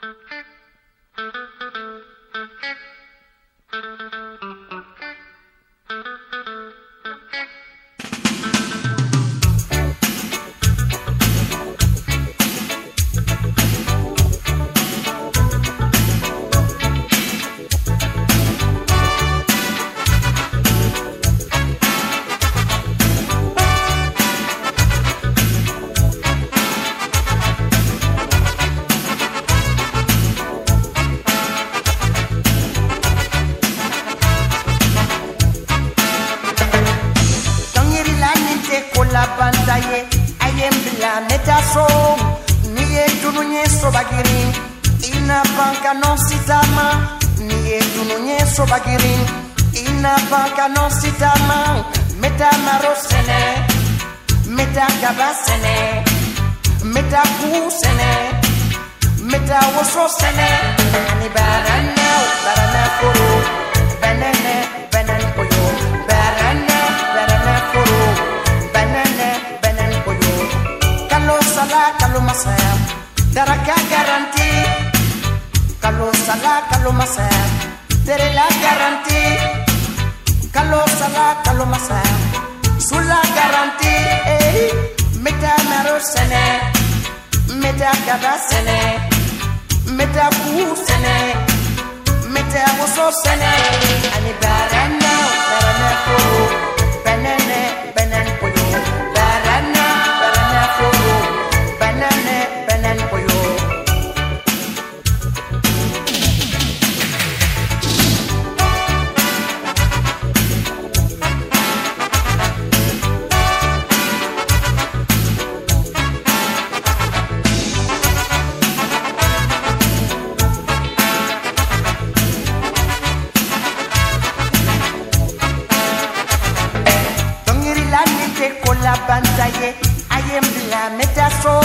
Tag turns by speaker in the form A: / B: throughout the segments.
A: Thank you. so niye tununyeso bagiri? Ina banka no sitama niye bagiri? Ina banka meta marosene meta kabasene meta kusene meta wososene anibaa myself that I can't guarantee. Kalau salah kalau myself, terilah garanti. Kalau salah kalau myself, sulah garanti. Eh, meta mero sene, meta kada sene, meta ku sene, meta woso sene. Ani barang now. babantaye ayembila metaso.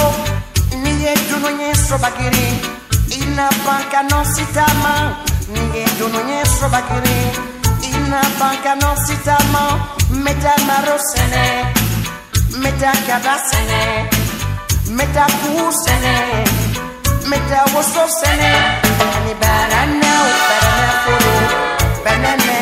A: Niye dununye sobakiri inabanka nositama niye dununye sobakiri inabanka nositama metamarosene metakadasene metakuusene metawososene ani barana obaranaforo banane